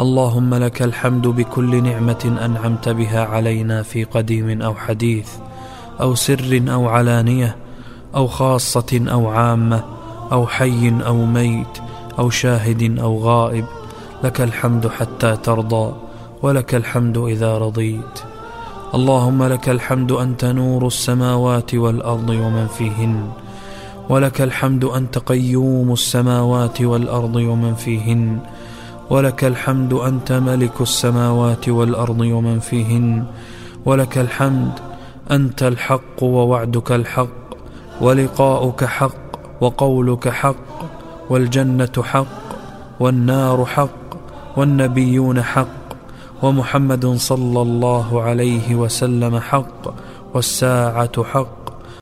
اللهم لك الحمد بكل نعمة أنعمت بها علينا في قديم أو حديث أو سر أو علانية أو خاصة أو عامة أو حي أو ميت أو شاهد أو غائب لك الحمد حتى ترضى ولك الحمد إذا رضيت. اللهم لك الحمد أنت نور السماوات والأرض ومن فيهن ولك الحمد أنت قيوم السماوات والأرض ومن فيهن. ولك الحمد أنت ملك السماوات والأرض ومن فيهن. ولك الحمد أنت الحق ووعدك الحق. ولقاؤك حق وقولك حق. والجنة حق والنار حق والنبيون حق. ومحمد صلى الله عليه وسلم حق والساعة حق.